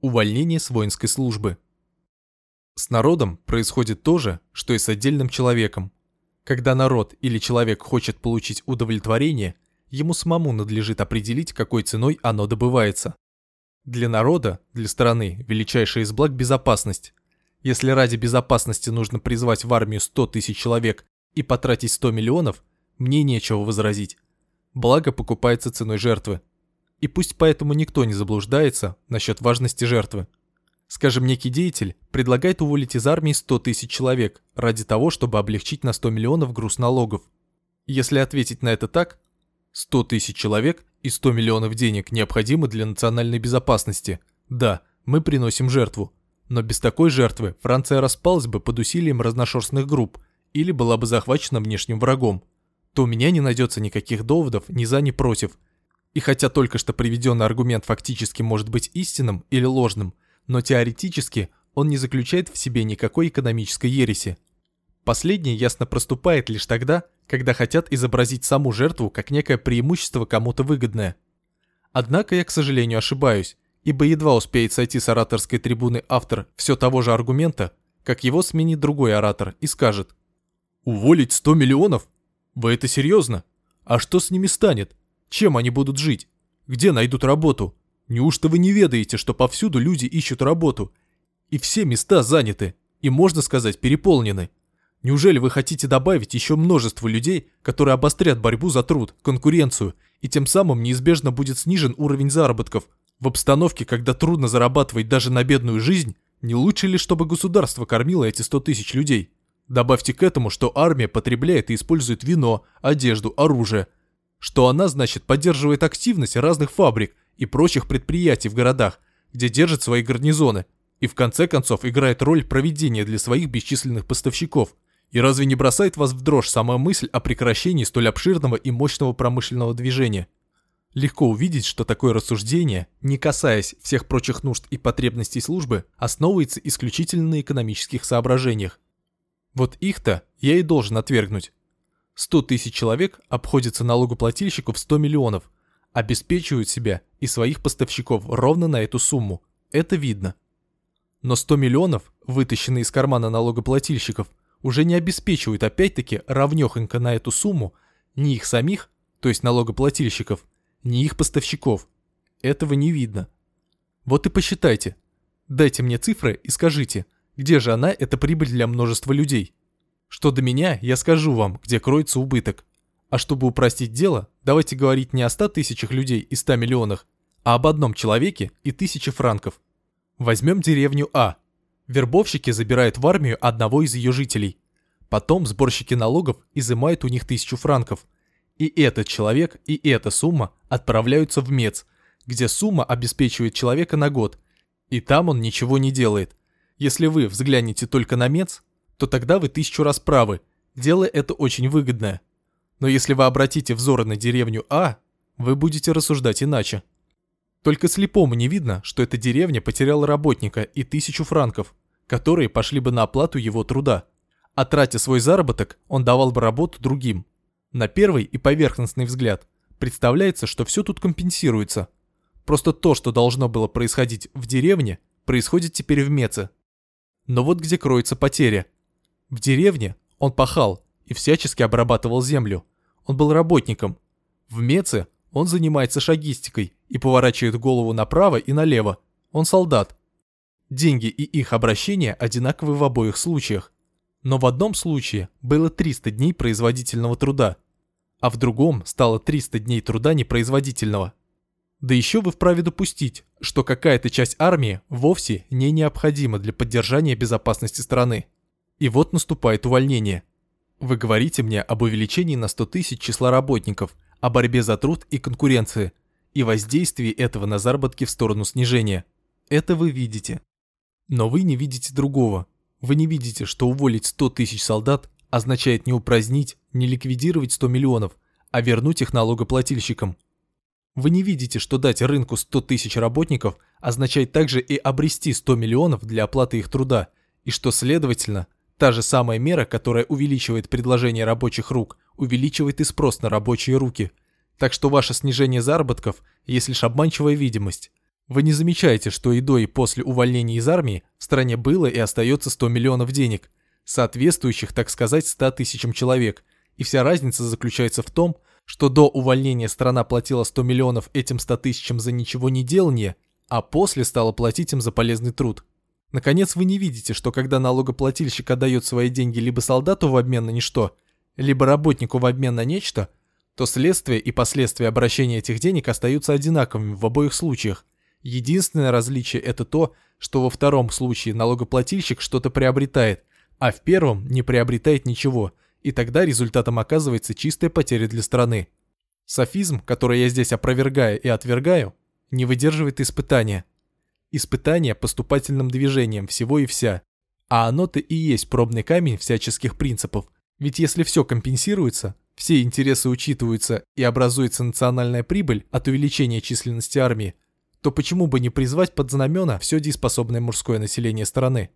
Увольнение с воинской службы. С народом происходит то же, что и с отдельным человеком. Когда народ или человек хочет получить удовлетворение, ему самому надлежит определить, какой ценой оно добывается. Для народа, для страны, величайшая из благ – безопасность. Если ради безопасности нужно призвать в армию 100 тысяч человек и потратить 100 миллионов, мне нечего возразить. Благо покупается ценой жертвы. И пусть поэтому никто не заблуждается насчет важности жертвы. Скажем, некий деятель предлагает уволить из армии 100 тысяч человек ради того, чтобы облегчить на 100 миллионов груз налогов. Если ответить на это так, 100 тысяч человек и 100 миллионов денег необходимы для национальной безопасности. Да, мы приносим жертву. Но без такой жертвы Франция распалась бы под усилием разношерстных групп или была бы захвачена внешним врагом. То у меня не найдется никаких доводов ни за, ни против. И хотя только что приведенный аргумент фактически может быть истинным или ложным – но теоретически он не заключает в себе никакой экономической ереси. Последнее ясно проступает лишь тогда, когда хотят изобразить саму жертву как некое преимущество кому-то выгодное. Однако я, к сожалению, ошибаюсь, ибо едва успеет сойти с ораторской трибуны автор все того же аргумента, как его сменит другой оратор и скажет «Уволить 100 миллионов? Вы это серьезно? А что с ними станет? Чем они будут жить? Где найдут работу? Неужто вы не ведаете, что повсюду люди ищут работу? И все места заняты, и, можно сказать, переполнены. Неужели вы хотите добавить еще множество людей, которые обострят борьбу за труд, конкуренцию, и тем самым неизбежно будет снижен уровень заработков? В обстановке, когда трудно зарабатывать даже на бедную жизнь, не лучше ли, чтобы государство кормило эти 100 тысяч людей? Добавьте к этому, что армия потребляет и использует вино, одежду, оружие. Что она, значит, поддерживает активность разных фабрик и прочих предприятий в городах, где держит свои гарнизоны, и в конце концов играет роль проведения для своих бесчисленных поставщиков. И разве не бросает вас в дрожь сама мысль о прекращении столь обширного и мощного промышленного движения? Легко увидеть, что такое рассуждение, не касаясь всех прочих нужд и потребностей службы, основывается исключительно на экономических соображениях. Вот их-то я и должен отвергнуть. 100 тысяч человек обходятся налогоплательщику в 100 миллионов – обеспечивают себя и своих поставщиков ровно на эту сумму. Это видно. Но 100 миллионов, вытащенные из кармана налогоплательщиков, уже не обеспечивают опять-таки равнёхонько на эту сумму ни их самих, то есть налогоплательщиков, ни их поставщиков. Этого не видно. Вот и посчитайте. Дайте мне цифры и скажите, где же она, эта прибыль для множества людей. Что до меня, я скажу вам, где кроется убыток. А чтобы упростить дело, давайте говорить не о 100 тысячах людей и 100 миллионах, а об одном человеке и тысяче франков. Возьмем деревню А. Вербовщики забирают в армию одного из ее жителей. Потом сборщики налогов изымают у них тысячу франков. И этот человек, и эта сумма отправляются в МЕЦ, где сумма обеспечивает человека на год. И там он ничего не делает. Если вы взглянете только на МЕЦ, то тогда вы тысячу раз правы. Дело это очень выгодное. Но если вы обратите взоры на деревню А, вы будете рассуждать иначе. Только слепому не видно, что эта деревня потеряла работника и тысячу франков, которые пошли бы на оплату его труда. А тратя свой заработок, он давал бы работу другим. На первый и поверхностный взгляд представляется, что все тут компенсируется. Просто то, что должно было происходить в деревне, происходит теперь в Меце. Но вот где кроется потеря. В деревне он пахал, и всячески обрабатывал землю. Он был работником. В Меце он занимается шагистикой и поворачивает голову направо и налево. Он солдат. Деньги и их обращение одинаковы в обоих случаях. Но в одном случае было 300 дней производительного труда, а в другом стало 300 дней труда непроизводительного. Да еще вы вправе допустить, что какая-то часть армии вовсе не необходима для поддержания безопасности страны. И вот наступает увольнение. Вы говорите мне об увеличении на 100 тысяч числа работников, о борьбе за труд и конкуренции, и воздействии этого на заработки в сторону снижения. Это вы видите. Но вы не видите другого. Вы не видите, что уволить 100 тысяч солдат означает не упразднить, не ликвидировать 100 миллионов, а вернуть их налогоплательщикам. Вы не видите, что дать рынку 100 тысяч работников означает также и обрести 100 миллионов для оплаты их труда, и что, следовательно, Та же самая мера, которая увеличивает предложение рабочих рук, увеличивает и спрос на рабочие руки. Так что ваше снижение заработков есть лишь обманчивая видимость. Вы не замечаете, что и до, и после увольнения из армии в стране было и остается 100 миллионов денег, соответствующих, так сказать, 100 тысячам человек, и вся разница заключается в том, что до увольнения страна платила 100 миллионов этим 100 тысячам за ничего не делание, а после стала платить им за полезный труд. Наконец вы не видите, что когда налогоплательщик отдает свои деньги либо солдату в обмен на ничто, либо работнику в обмен на нечто, то следствие и последствия обращения этих денег остаются одинаковыми в обоих случаях. Единственное различие это то, что во втором случае налогоплательщик что-то приобретает, а в первом не приобретает ничего, и тогда результатом оказывается чистая потеря для страны. Софизм, который я здесь опровергаю и отвергаю, не выдерживает испытания. Испытание поступательным движением всего и вся. А оно-то и есть пробный камень всяческих принципов. Ведь если все компенсируется, все интересы учитываются и образуется национальная прибыль от увеличения численности армии, то почему бы не призвать под знамена все дееспособное мужское население страны?